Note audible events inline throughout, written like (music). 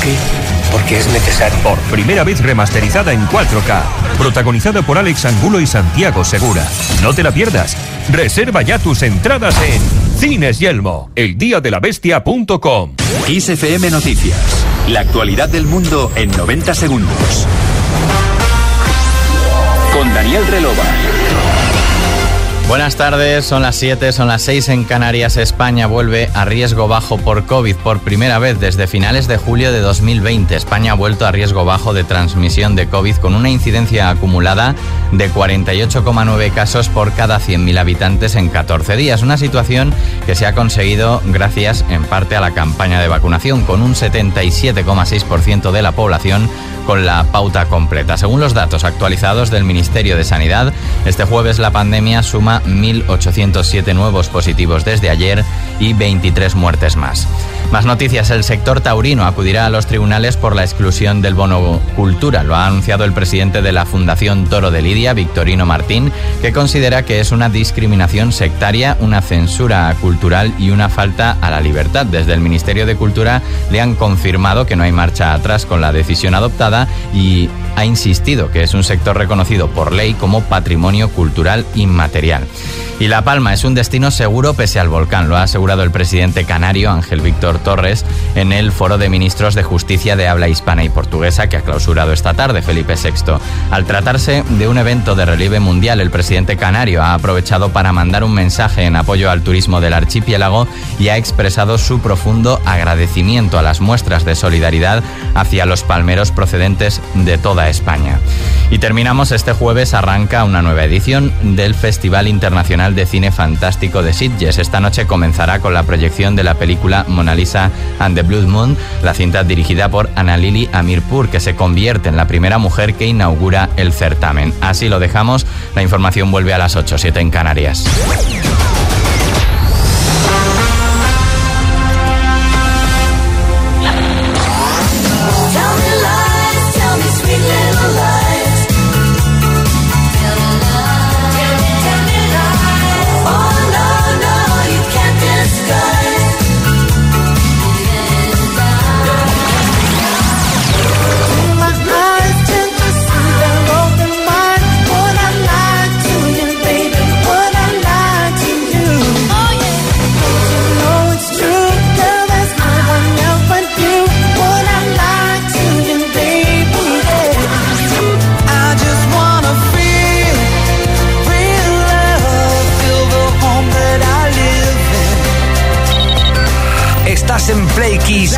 qué? Porque es necesario. Por primera vez remasterizada en 4K. Protagonizada por Alex Angulo y Santiago Segura. No te la pierdas. Reserva ya tus entradas en Cines Yelmo, eldiadelabestia.com. XFM Noticias. La actualidad del mundo en 90 segundos. Con Daniel Relova. Buenas tardes, son las 7, son las 6 en Canarias. España vuelve a riesgo bajo por COVID por primera vez desde finales de julio de 2020. España ha vuelto a riesgo bajo de transmisión de COVID con una incidencia acumulada de 48,9 casos por cada 100.000 habitantes en 14 días. Una situación que se ha conseguido gracias en parte a la campaña de vacunación con un 77,6% de la población con la pauta completa. Según los datos actualizados del Ministerio de Sanidad, este jueves la pandemia suma 1.807 nuevos positivos desde ayer y 23 muertes más. Más noticias, el sector taurino acudirá a los tribunales por la exclusión del bono cultura. Lo ha anunciado el presidente de la Fundación Toro de Lidia, Victorino Martín, que considera que es una discriminación sectaria, una censura cultural y una falta a la libertad. Desde el Ministerio de Cultura le han confirmado que no hay marcha atrás con la decisión adoptada y ha insistido que es un sector reconocido por ley como patrimonio cultural inmaterial. Y La Palma es un destino seguro pese al volcán, lo ha asegurado el presidente canario Ángel Víctor Torres en el Foro de Ministros de Justicia de habla hispana y portuguesa que ha clausurado esta tarde Felipe VI. Al tratarse de un evento de relieve mundial, el presidente canario ha aprovechado para mandar un mensaje en apoyo al turismo del archipiélago y ha expresado su profundo agradecimiento a las muestras de solidaridad hacia los palmeros procedentes de toda España. Y terminamos este jueves, arranca una nueva edición del Festival Internacional de Cine Fantástico de Sitges. Esta noche comenzará con la proyección de la película Mona Lisa and the Blood Moon, la cinta dirigida por Annalili Amirpur, que se convierte en la primera mujer que inaugura el certamen. Así lo dejamos, la información vuelve a las 8, 7 en Canarias.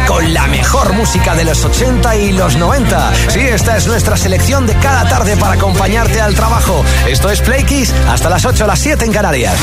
Con la mejor música de los 80 y los 90. Sí, esta es nuestra selección de cada tarde para acompañarte al trabajo. Esto es Play Kiss hasta las 8 a las 7 en Canarias.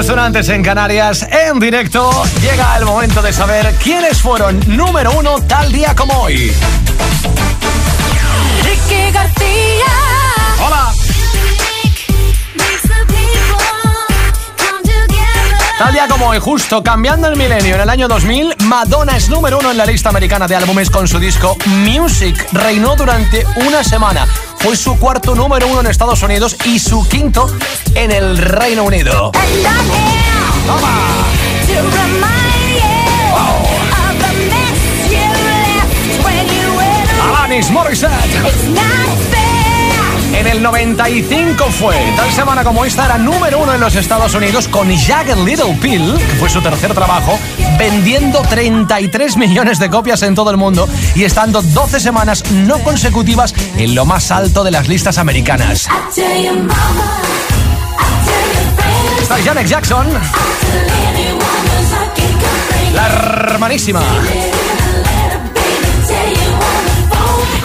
10 antes en Canarias, en directo, llega el momento de saber quiénes fueron número uno tal día como hoy. Ricky García. Hola. Tal día como hoy, justo cambiando el milenio en el año 2000, Madonna es número uno en la lista americana de álbumes con su disco Music. Reinó durante una semana. Fue su cuarto número uno en Estados Unidos y su quinto en el Reino Unido. Alanis Morissette. En el 95 fue. Tal semana como esta era número uno en los Estados Unidos con Jagged Little Pill, que fue su tercer trabajo, vendiendo 33 millones de copias en todo el mundo y estando 12 semanas no consecutivas en lo más alto de las listas americanas. Está Janet Jackson. La hermanísima.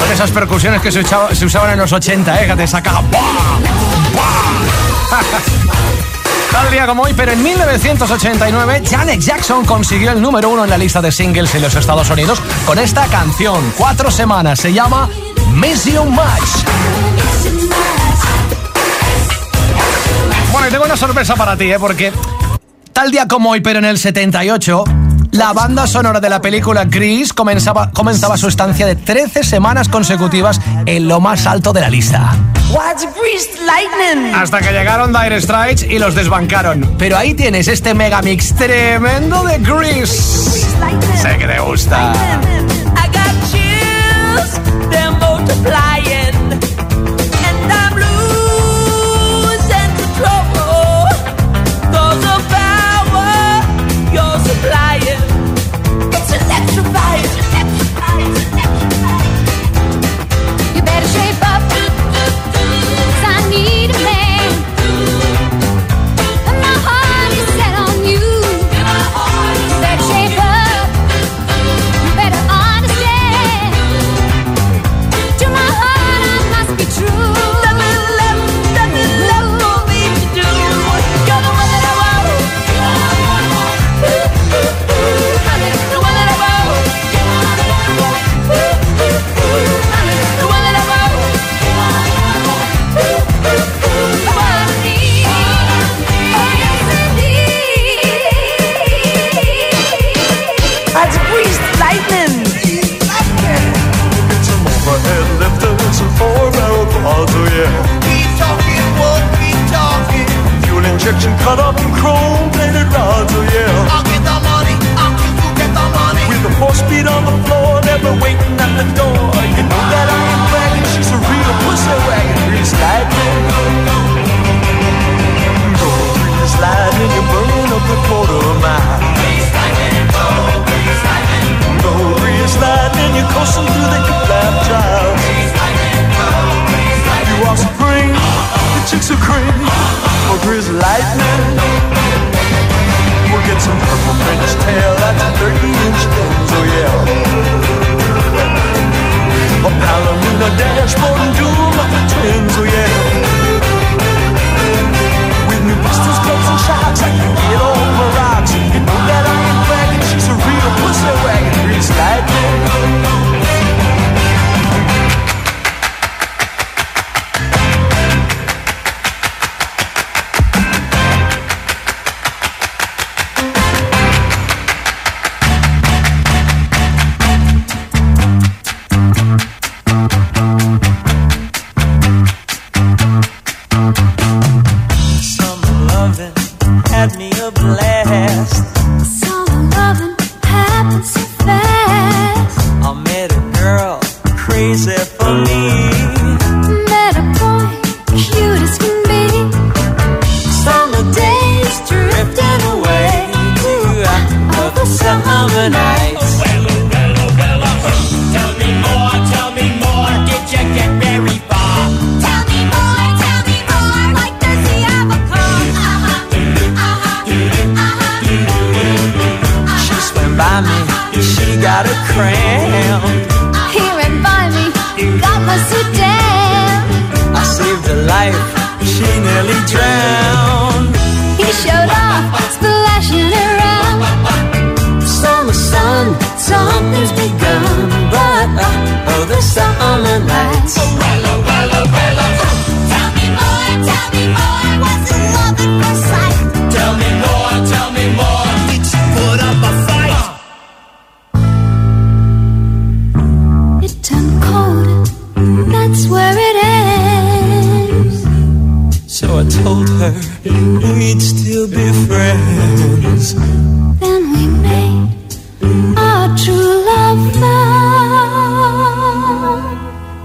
Con esas percusiones que se, usaban en los 80, ¿eh? Que te sacaba. Tal día como hoy, pero en 1989, Janet Jackson consiguió el número uno en la lista de singles en los Estados Unidos con esta canción. Cuatro semanas, se llama Miss You Much. Bueno, y tengo una sorpresa para ti, ¿eh? Porque tal día como hoy, pero en el 78 la banda sonora de la película Grease comenzaba, comenzaba su estancia de 13 semanas consecutivas en lo más alto de la lista. Hasta que llegaron Dire Straits y los desbancaron. Pero ahí tienes este megamix tremendo de Grease. Sé que te gusta. got a cramp. Here and by me, got my suit down. I saved a life, she nearly drowned. He showed off, splashing around. Summer sun, something's begun. But uh, oh, the summer nights. Oh. Tell me more, tell me more. Was it love at first sight? that's where it ends. So I told her we'd still be friends. Then we made our true love vow.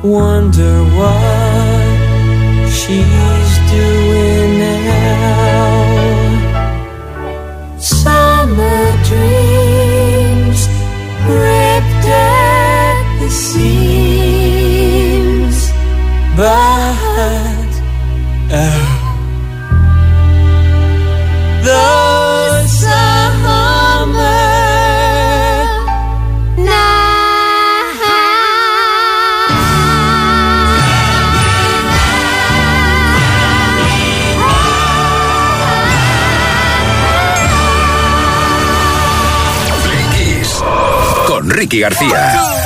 Wonder what she's doing. Ricky García.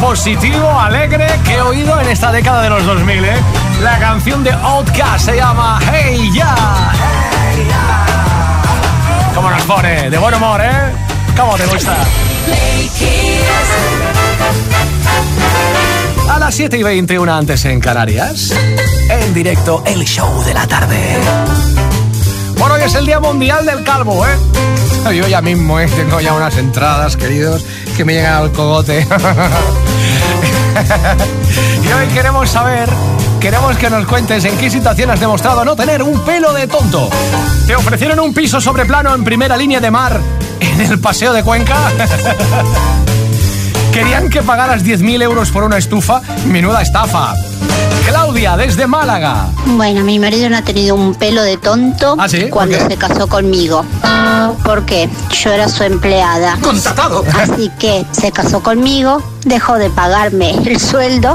Positivo, alegre que he oído en esta década de los 2000, ¿eh? La canción de Outcast se llama Hey Ya, Hey Ya. ¿Cómo nos pone? De buen humor, ¿eh? ¿Cómo te gusta? A las 7 y 21 antes en Canarias, en directo el show de la tarde. Hoy es el Día Mundial del Calvo, ¿eh? Yo ya mismo, ¿eh? Tengo ya unas entradas, queridos, que me llegan al cogote. (laughs) y hoy queremos saber Queremos que nos cuentes en qué situación has demostrado no tener un pelo de tonto. ¿Te ofrecieron un piso sobre plano en primera línea de mar en el paseo de Cuenca? (laughs) ¿Querían que pagaras 10.000 euros por una estufa? Menuda estafa. Claudia, desde Málaga. Bueno, mi marido no ha tenido un pelo de tonto ¿Ah, cuando se casó conmigo. Porque yo era su empleada. Contratado. Así que se casó conmigo, dejó de pagarme el sueldo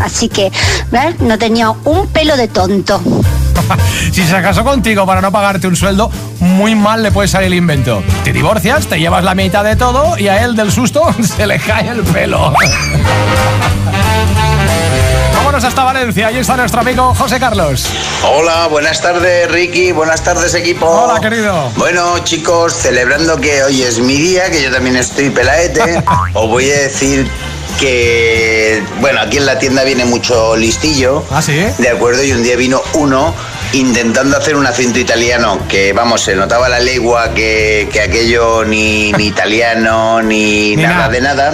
Así que, ¿ves? No tenía un pelo de tonto. (laughs) si se casó contigo para no pagarte un sueldo, muy mal le puede salir el invento. Te divorcias, te llevas la mitad de todo y a él del susto (laughs) se le cae el pelo. (laughs) Vámonos hasta Valencia, está nuestro amigo José Carlos. Hola, buenas tardes Ricky, buenas tardes equipo. Hola querido. Bueno chicos, celebrando que hoy es mi día, que yo también estoy pelaete, (laughs) os voy a decir que, bueno, aquí en la tienda viene mucho listillo. ¿Ah, sí? De acuerdo, y un día vino uno intentando hacer un acento italiano, que vamos, se notaba la legua que, que aquello ni, ni italiano ni, nada, de nada.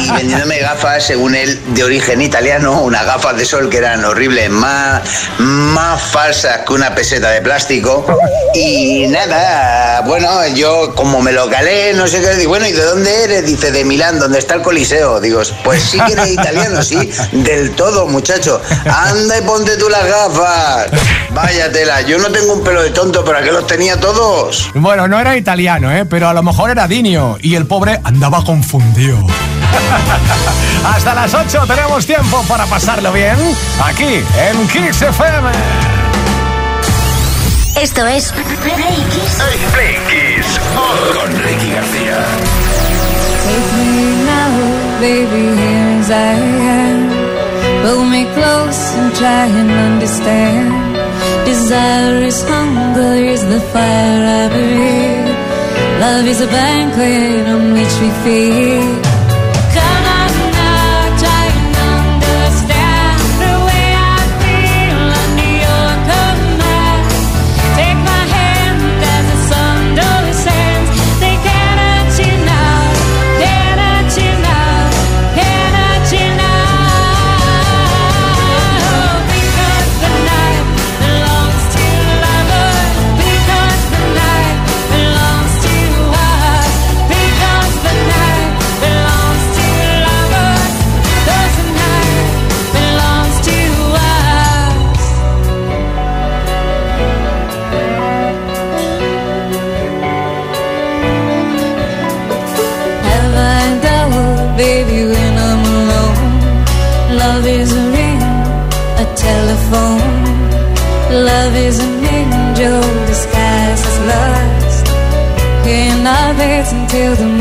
Y vendiéndome gafas, según él, de origen italiano, unas gafas de sol que eran horribles, más, más falsas que una peseta de plástico. Y nada, bueno, yo como me lo calé, no sé qué, digo, bueno, ¿y de dónde eres? Dice, de Milán, donde está el Coliseo. Digo, pues sí que eres italiano, sí, del todo, muchacho. Anda y ponte tú las gafas Vaya tela, yo no tengo un pelo de tonto, pero que los tenía todos. Bueno, no era italiano, ¿eh? pero a lo mejor era Dinio y el pobre andaba confundido. (laughs) Hasta las 8 tenemos tiempo para pasarlo bien aquí en Kiss FM. Esto es Play Kiss. con Ricky García. Take me now, baby, here I am. Pull me close and try and understand. Desire is hunger, is the fire I breathe. Love is a banquet on which we feed. Until the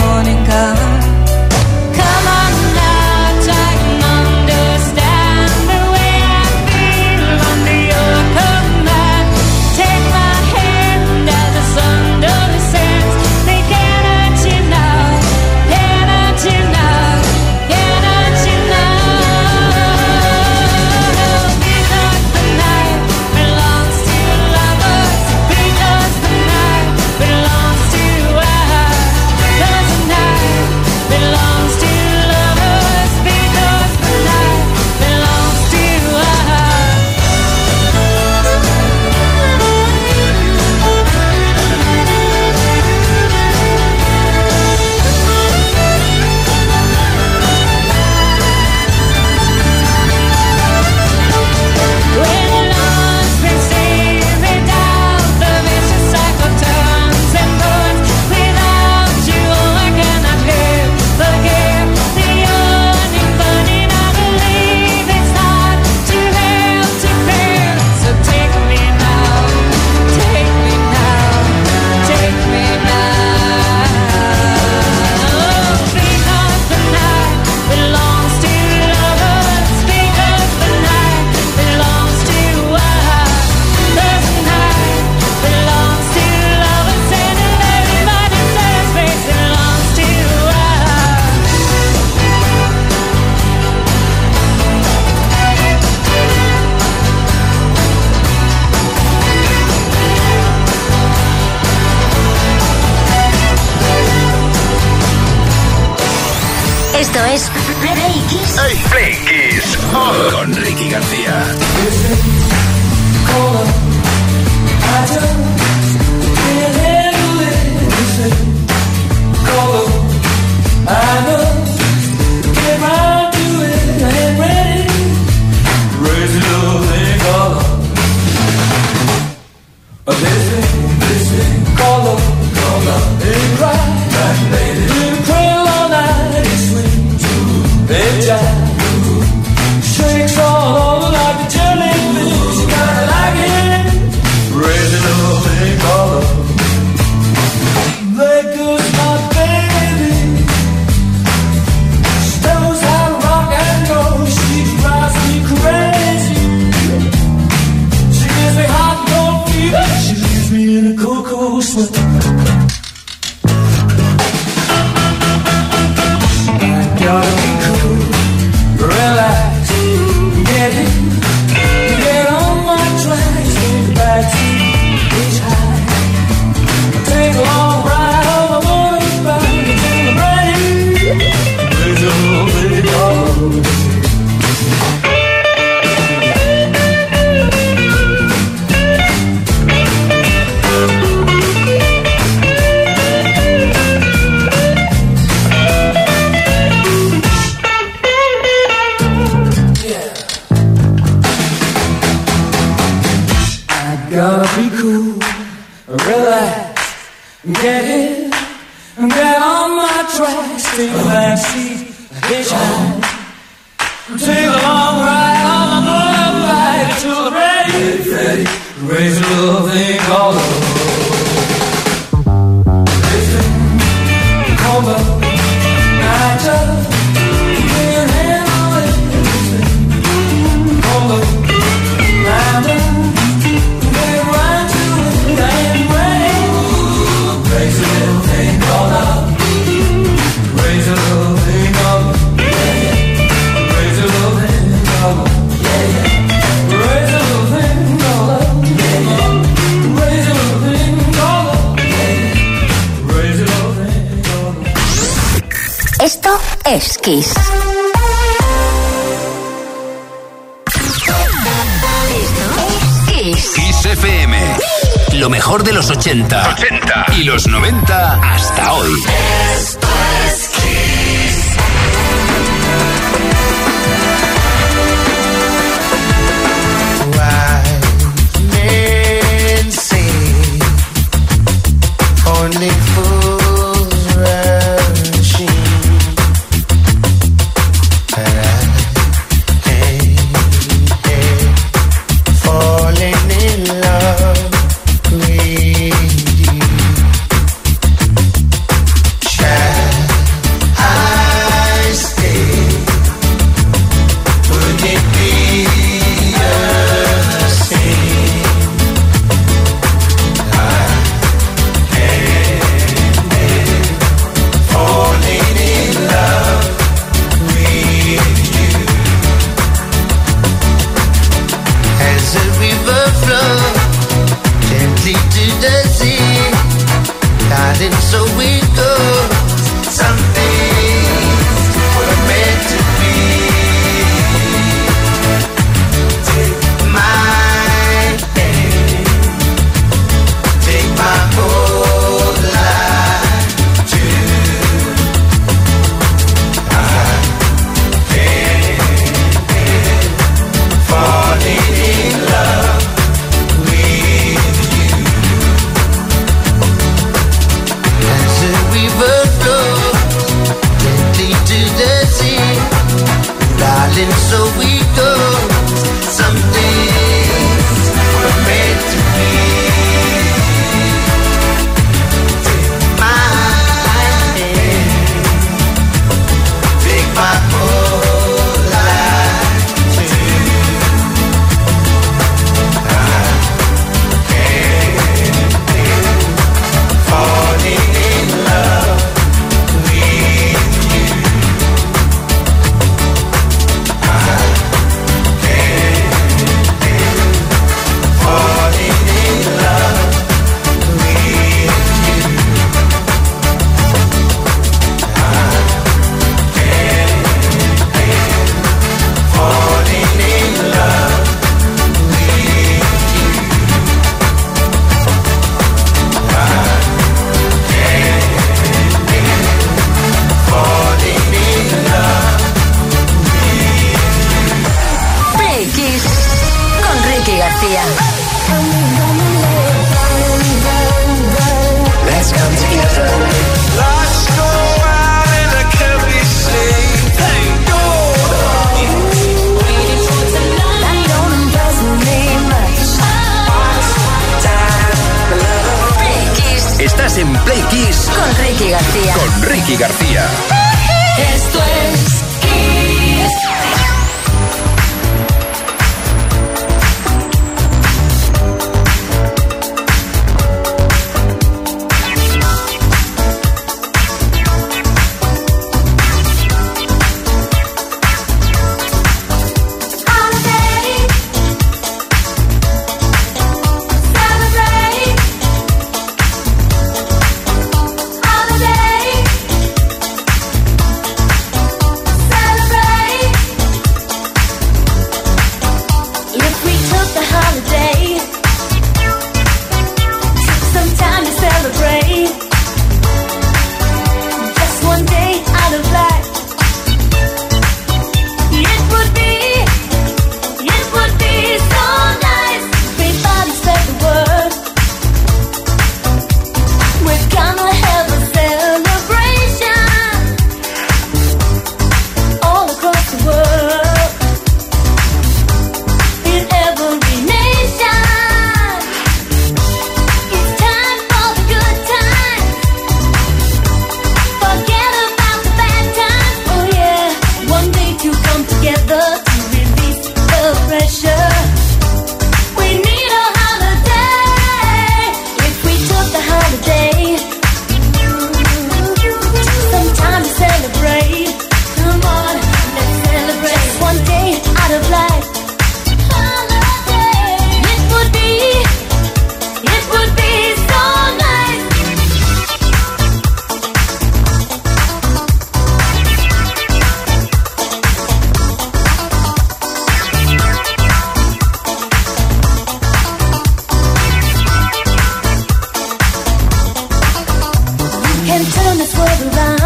this world around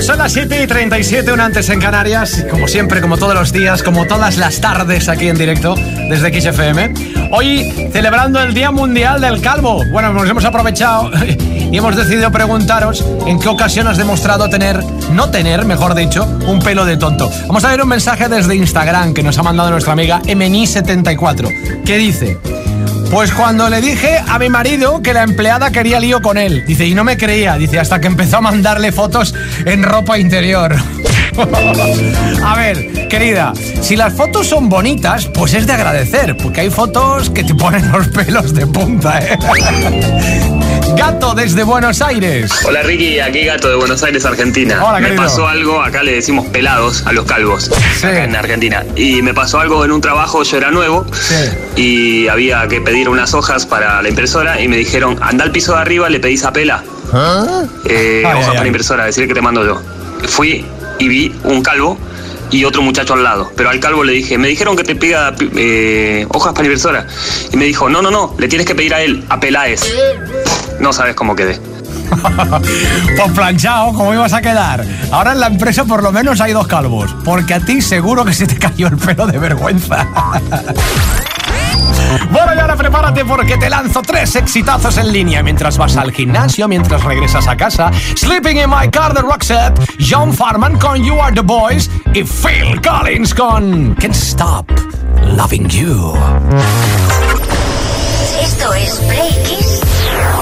pues son las 7 y 37, una antes en Canarias. Como siempre, como todos los días, como todas las tardes aquí en directo desde XFM. Hoy celebrando el Día Mundial del Calvo. Bueno, nos hemos aprovechado (laughs) y hemos decidido preguntaros en qué ocasión has demostrado tener, no tener, mejor dicho, un pelo de tonto. Vamos a ver un mensaje desde Instagram que nos ha mandado nuestra amiga MNI74, que dice... Pues cuando le dije a mi marido que la empleada quería lío con él. Dice, y no me creía. Dice, hasta que empezó a mandarle fotos en ropa interior. (laughs) a ver, querida, si las fotos son bonitas, pues es de agradecer, porque hay fotos que te ponen los pelos de punta, ¿eh? (laughs) Gato desde Buenos Aires. Hola Ricky, aquí Gato de Buenos Aires, Argentina. Hola, me querido. pasó algo, acá le decimos pelados a los calvos, Sí. acá en Argentina. Y me pasó algo en un trabajo, yo era nuevo y había que pedir unas hojas para la impresora y me dijeron, anda al piso de arriba, le pedís a Pela. Eh, Ay, hojas ay, para ay. impresora, decir que te mando yo. Fui y vi un calvo y otro muchacho al lado. Pero al calvo le dije, me dijeron que te pida eh, hojas para impresora. Y me dijo, no, no, no, le tienes que pedir a él, a Peláez no sabes cómo quedé. (laughs) pues planchado, ¿cómo ibas a quedar? Ahora en la empresa por lo menos hay dos calvos, porque a ti seguro que se te cayó el pelo de vergüenza. (laughs) Bueno, y ahora prepárate porque te lanzo tres exitazos en línea mientras vas al gimnasio, mientras regresas a casa. Sleeping in my car de Roxette, John Farman con You Are the Boys y Phil Collins con Can't Stop Loving You. Esto es Play Kiss.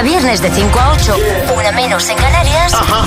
a viernes de 5 a 8, una menos en Canarias. Ajá.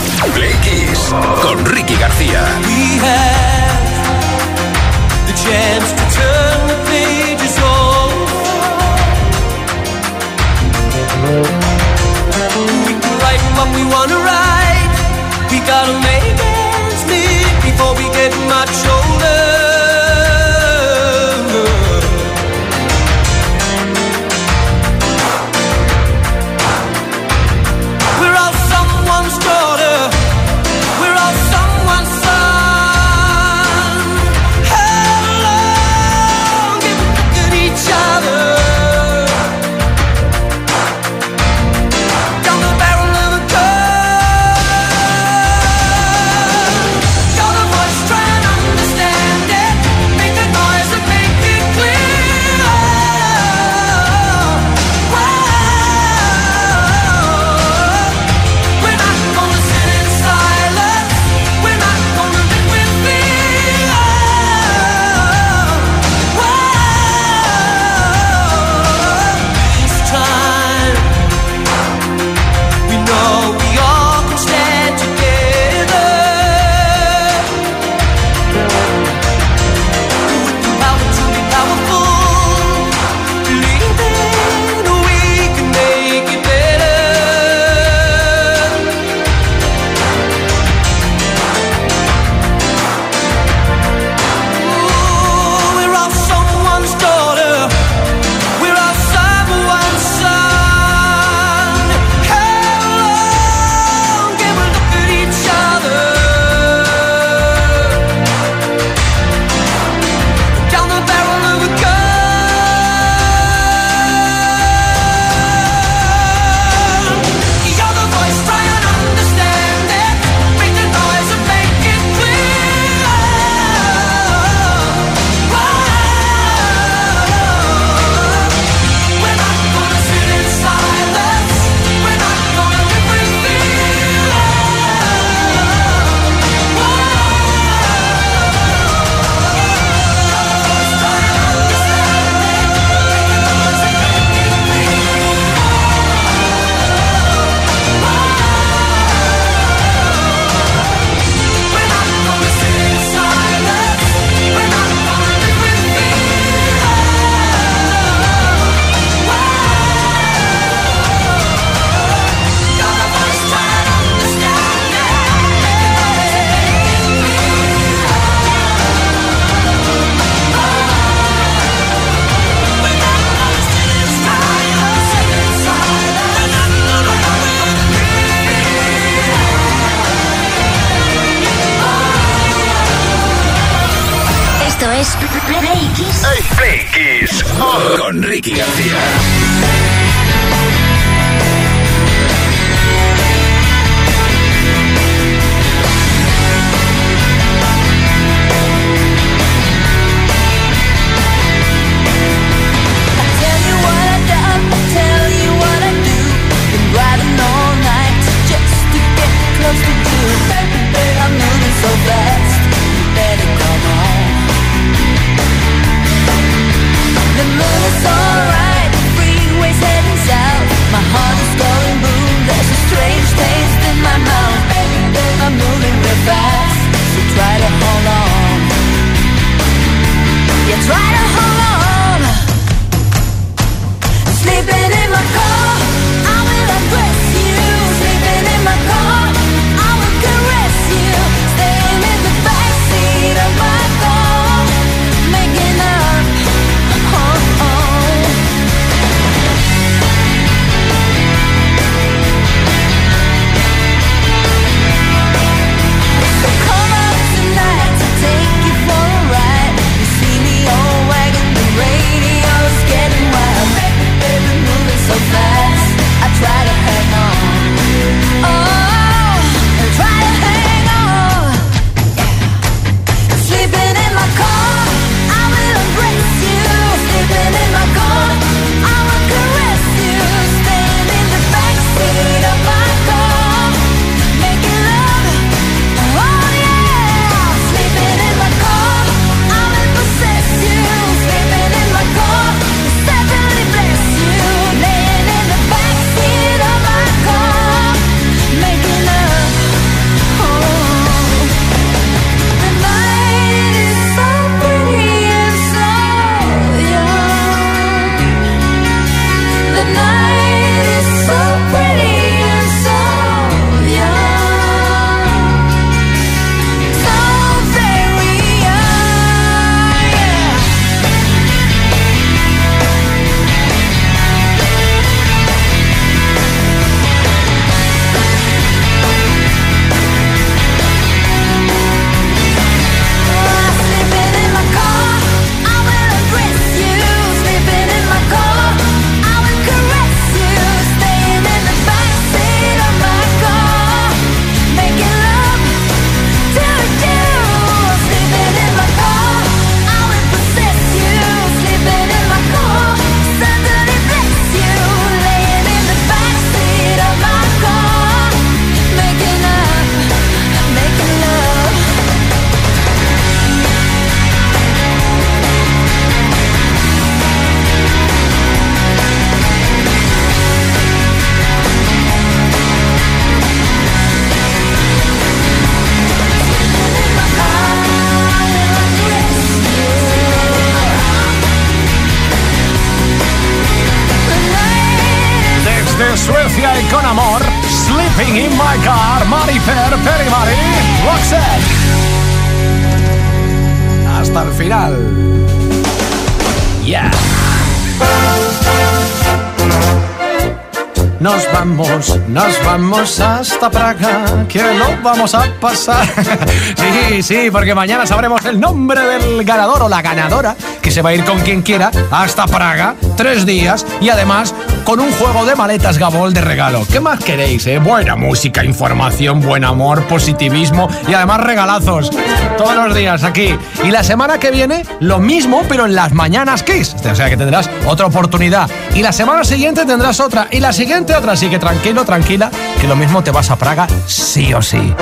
Vamos, nos vamos hasta Praga, que lo vamos a pasar. (laughs) sí, sí, porque mañana sabremos el nombre del ganador o la ganadora, se va a ir con quien quiera hasta Praga, tres días, y además con un juego de maletas Gabol de regalo. ¿Qué más queréis, eh? Buena música, información, buen amor, positivismo y además regalazos. Todos los días aquí. Y la semana que viene, lo mismo, pero en las mañanas Kiss. O sea que tendrás otra oportunidad. Y la semana siguiente tendrás otra. Y la siguiente otra. Así que tranquilo, tranquila, que lo mismo te vas a Praga sí o sí.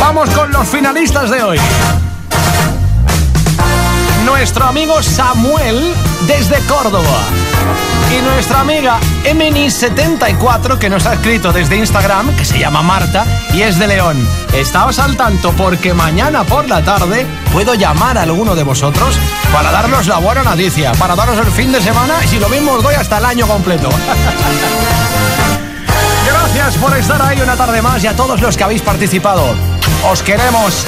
Vamos con los finalistas de hoy. Nuestro amigo Samuel desde Córdoba. Y nuestra amiga Emini74 que nos ha escrito desde Instagram, que se llama Marta y es de León. Estáos al tanto porque mañana por la tarde puedo llamar a alguno de vosotros para daros la buena noticia, para daros el fin de semana y si lo mismo os doy hasta el año completo. (laughs) Gracias por estar ahí una tarde más y a todos los que habéis participado. Os queremos.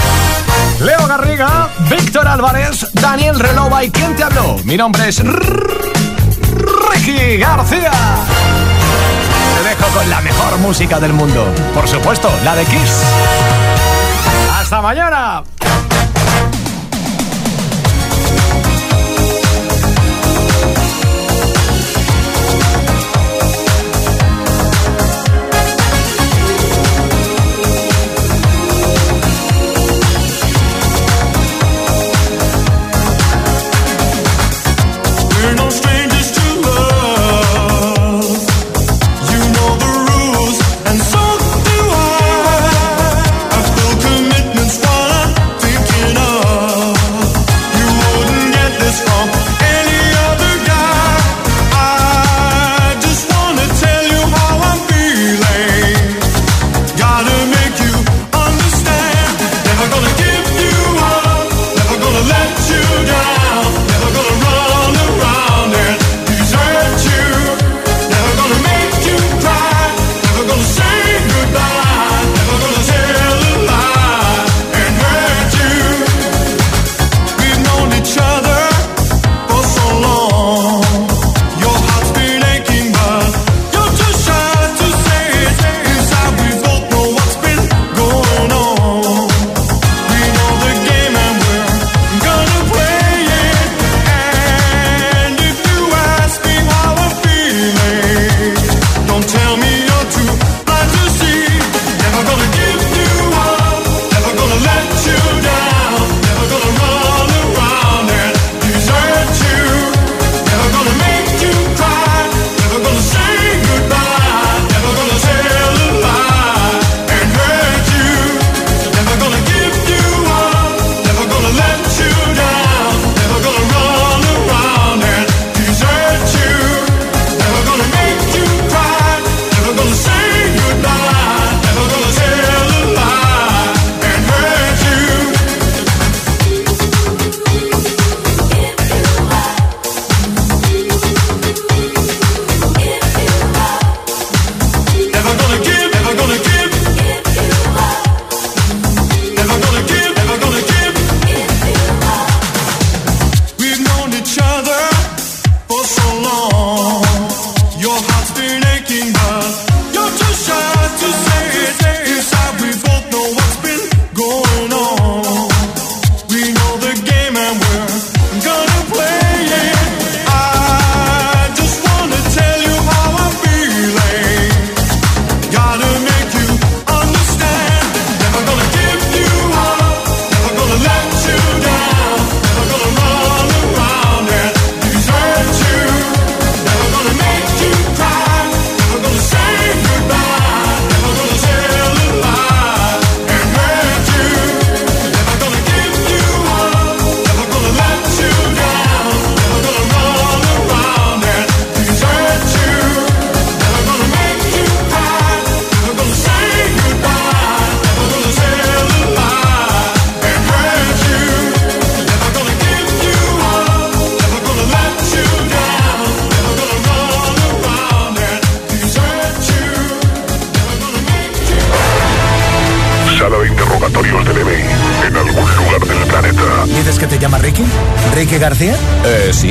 Leo Garriga, Víctor Álvarez, Daniel Relova y ¿quién te habló? Mi nombre es Ricky García. Te dejo con la mejor música del mundo. Por supuesto, la de Kiss. ¡Hasta mañana!